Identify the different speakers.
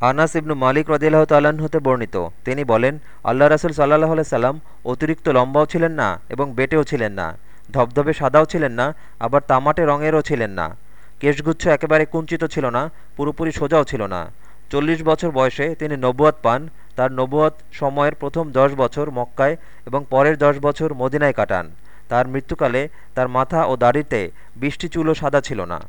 Speaker 1: আনাস ইবনু মালিক রদিল্লাহ তাল্লাহ্ন হতে বর্ণিত। তিনি বলেন, আল্লাহ রাসুল সাল্লাহ সাল্লাম অতিরিক্ত লম্বাও ছিলেন না এবং বেটেও ছিলেন না। ধবধবে সাদাও ছিলেন না, আবার তামাটে রঙেরও ছিলেন না। কেশগুচ্ছ একেবারে কুঞ্চিত ছিল না, পুরোপুরি সোজাও ছিল না। চল্লিশ বছর বয়সে তিনি নবুয়াত পান। তার নবুয়াত সময়ের প্রথম দশ বছর মক্কায় এবং পরের দশ বছর মদিনায় কাটান। তার মৃত্যুকালে তার মাথা ও দাড়িতে বৃষ্টি চুলও সাদা ছিল না।